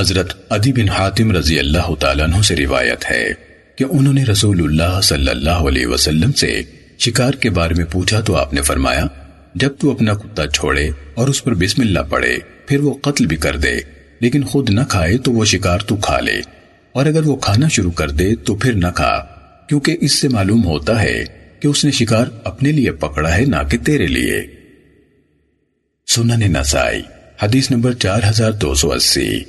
حضرت عدی بن حاتم رضی اللہ تعالیٰ عنہ سے روایت ہے کہ انہوں نے رسول اللہ صلی اللہ علیہ وسلم سے شکار کے بارے میں پوچھا تو آپ نے فرمایا، جب تو اپنا کتا چھوڑے اور اس پر بسم اللہ پڑھے، پھر وہ قتل بھی کر دے، لیکن خود نہ کھائے تو وہ شکار تو کھا لے۔ اور اگر وہ کھانا شروع کر دے تو پھر نہ کھا، کیونکہ اس سے معلوم ہوتا ہے کہ اس نے شکار اپنے لیے پکڑا ہے نہ کہ تیرے لیے۔ سنن نسائی، حدیث نمبر چار ہزار دو سو اسی۔